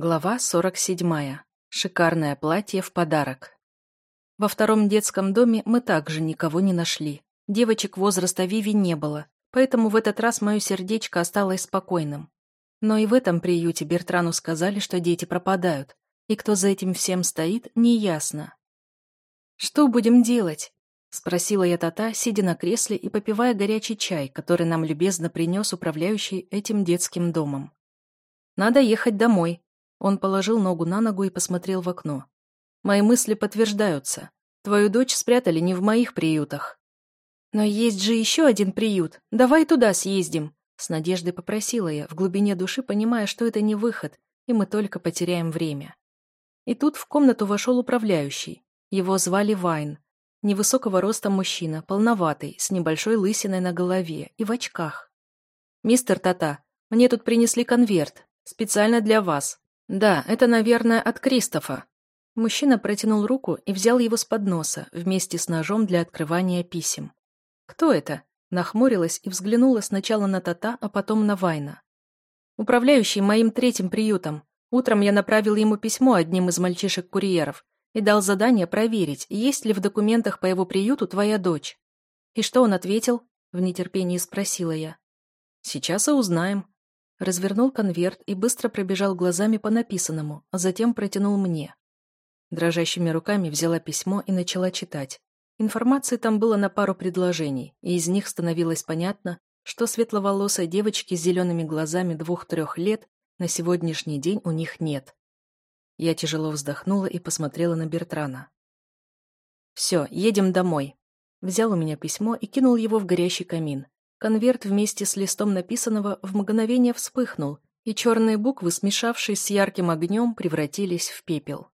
Глава 47. Шикарное платье в подарок. Во втором детском доме мы также никого не нашли. Девочек возраста Виви не было, поэтому в этот раз мое сердечко осталось спокойным. Но и в этом приюте Бертрану сказали, что дети пропадают, и кто за этим всем стоит, неясно. «Что будем делать?» — спросила я Тата, сидя на кресле и попивая горячий чай, который нам любезно принес управляющий этим детским домом. «Надо ехать домой», он положил ногу на ногу и посмотрел в окно. «Мои мысли подтверждаются. Твою дочь спрятали не в моих приютах». «Но есть же еще один приют. Давай туда съездим», — с надеждой попросила я, в глубине души понимая, что это не выход, и мы только потеряем время. И тут в комнату вошел управляющий. Его звали Вайн. Невысокого роста мужчина, полноватый, с небольшой лысиной на голове и в очках. «Мистер Тата, мне тут принесли конверт. Специально для вас. «Да, это, наверное, от Кристофа». Мужчина протянул руку и взял его с подноса вместе с ножом для открывания писем. «Кто это?» Нахмурилась и взглянула сначала на Тата, а потом на Вайна. «Управляющий моим третьим приютом. Утром я направил ему письмо одним из мальчишек-курьеров и дал задание проверить, есть ли в документах по его приюту твоя дочь. И что он ответил?» В нетерпении спросила я. «Сейчас и узнаем», Развернул конверт и быстро пробежал глазами по написанному, а затем протянул мне. Дрожащими руками взяла письмо и начала читать. Информации там было на пару предложений, и из них становилось понятно, что светловолосой девочки с зелеными глазами двух-трех лет на сегодняшний день у них нет. Я тяжело вздохнула и посмотрела на Бертрана. «Все, едем домой». Взял у меня письмо и кинул его в горящий камин. Конверт вместе с листом написанного в мгновение вспыхнул, и черные буквы, смешавшись с ярким огнем, превратились в пепел.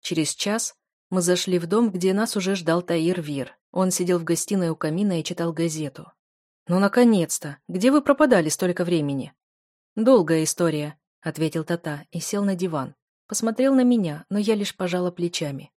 Через час мы зашли в дом, где нас уже ждал Таир Вир. Он сидел в гостиной у камина и читал газету. «Ну, наконец-то! Где вы пропадали столько времени?» «Долгая история», — ответил Тата и сел на диван. Посмотрел на меня, но я лишь пожала плечами.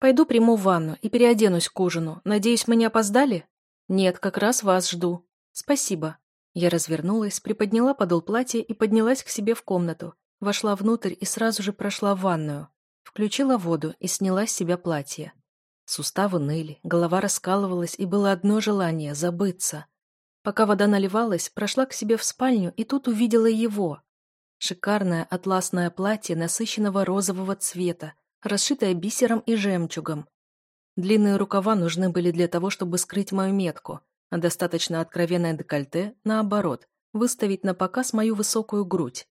«Пойду приму ванну и переоденусь к ужину. Надеюсь, мы не опоздали?» «Нет, как раз вас жду», «Спасибо». Я развернулась, приподняла подол платья и поднялась к себе в комнату. Вошла внутрь и сразу же прошла в ванную. Включила воду и сняла с себя платье. Суставы ныли, голова раскалывалась, и было одно желание — забыться. Пока вода наливалась, прошла к себе в спальню и тут увидела его. Шикарное атласное платье насыщенного розового цвета, расшитое бисером и жемчугом. Длинные рукава нужны были для того, чтобы скрыть мою метку, а достаточно откровенное декольте, наоборот, выставить на показ мою высокую грудь.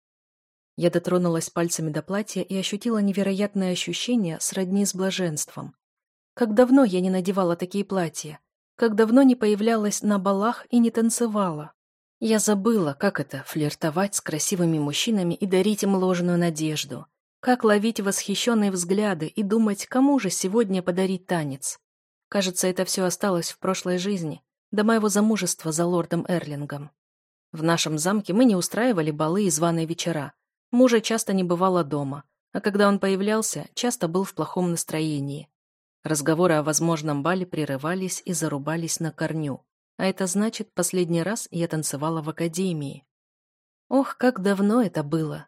Я дотронулась пальцами до платья и ощутила невероятное ощущение сродни с блаженством. Как давно я не надевала такие платья, как давно не появлялась на балах и не танцевала. Я забыла, как это — флиртовать с красивыми мужчинами и дарить им ложную надежду, как ловить восхищенные взгляды и думать, кому же сегодня подарить танец. Кажется, это все осталось в прошлой жизни, до моего замужества за лордом Эрлингом. В нашем замке мы не устраивали балы и званые вечера. Мужа часто не бывало дома, а когда он появлялся, часто был в плохом настроении. Разговоры о возможном бале прерывались и зарубались на корню. А это значит, последний раз я танцевала в академии. Ох, как давно это было.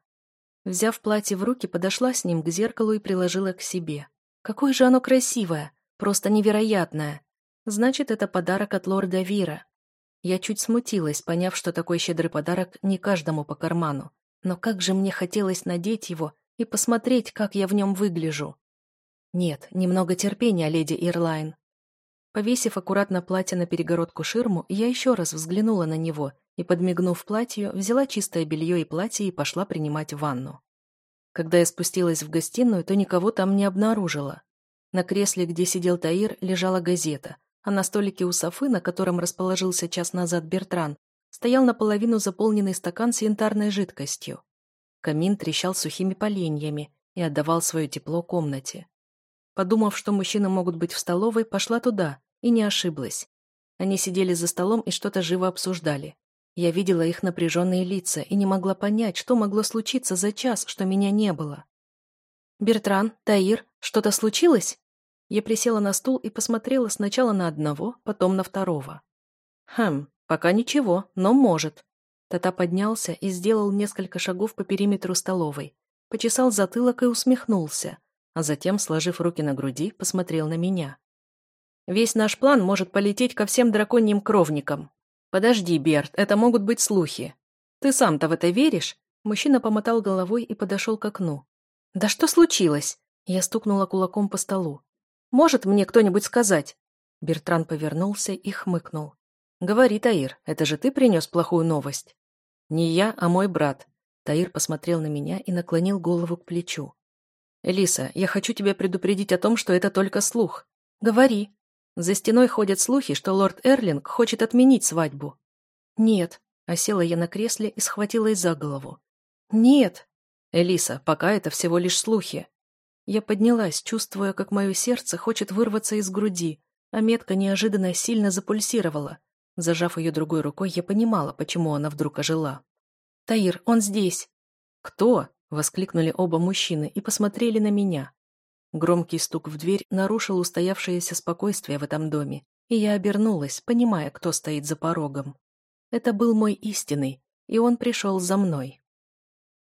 Взяв платье в руки, подошла с ним к зеркалу и приложила к себе. Какое же оно красивое, просто невероятное. Значит, это подарок от лорда Вира. Я чуть смутилась, поняв, что такой щедрый подарок не каждому по карману. Но как же мне хотелось надеть его и посмотреть, как я в нем выгляжу. Нет, немного терпения, леди Ирлайн. Повесив аккуратно платье на перегородку ширму, я еще раз взглянула на него и, подмигнув платью, взяла чистое белье и платье и пошла принимать ванну. Когда я спустилась в гостиную, то никого там не обнаружила. На кресле, где сидел Таир, лежала газета, а на столике у Софы, на котором расположился час назад Бертран, стоял наполовину заполненный стакан с янтарной жидкостью. Камин трещал сухими поленьями и отдавал свое тепло комнате. Подумав, что мужчины могут быть в столовой, пошла туда и не ошиблась. Они сидели за столом и что-то живо обсуждали. Я видела их напряженные лица и не могла понять, что могло случиться за час, что меня не было. «Бертран, Таир, что-то случилось?» Я присела на стул и посмотрела сначала на одного, потом на второго. «Хм, пока ничего, но может». Тата поднялся и сделал несколько шагов по периметру столовой. почесал затылок и усмехнулся, а затем, сложив руки на груди, посмотрел на меня. «Весь наш план может полететь ко всем драконьим кровникам. Подожди, Берт, это могут быть слухи. Ты сам-то в это веришь?» Мужчина помотал головой и подошел к окну. «Да что случилось?» Я стукнула кулаком по столу. «Может мне кто-нибудь сказать?» Бертран повернулся и хмыкнул. «Говори, Таир, это же ты принес плохую новость?» «Не я, а мой брат». Таир посмотрел на меня и наклонил голову к плечу. «Элиса, я хочу тебя предупредить о том, что это только слух. Говори. За стеной ходят слухи, что лорд Эрлинг хочет отменить свадьбу». «Нет», — осела я на кресле и схватилась за голову. «Нет». «Элиса, пока это всего лишь слухи». Я поднялась, чувствуя, как мое сердце хочет вырваться из груди, а метка неожиданно сильно запульсировала. Зажав ее другой рукой, я понимала, почему она вдруг ожила. «Таир, он здесь!» «Кто?» — воскликнули оба мужчины и посмотрели на меня. Громкий стук в дверь нарушил устоявшееся спокойствие в этом доме, и я обернулась, понимая, кто стоит за порогом. Это был мой истинный, и он пришел за мной.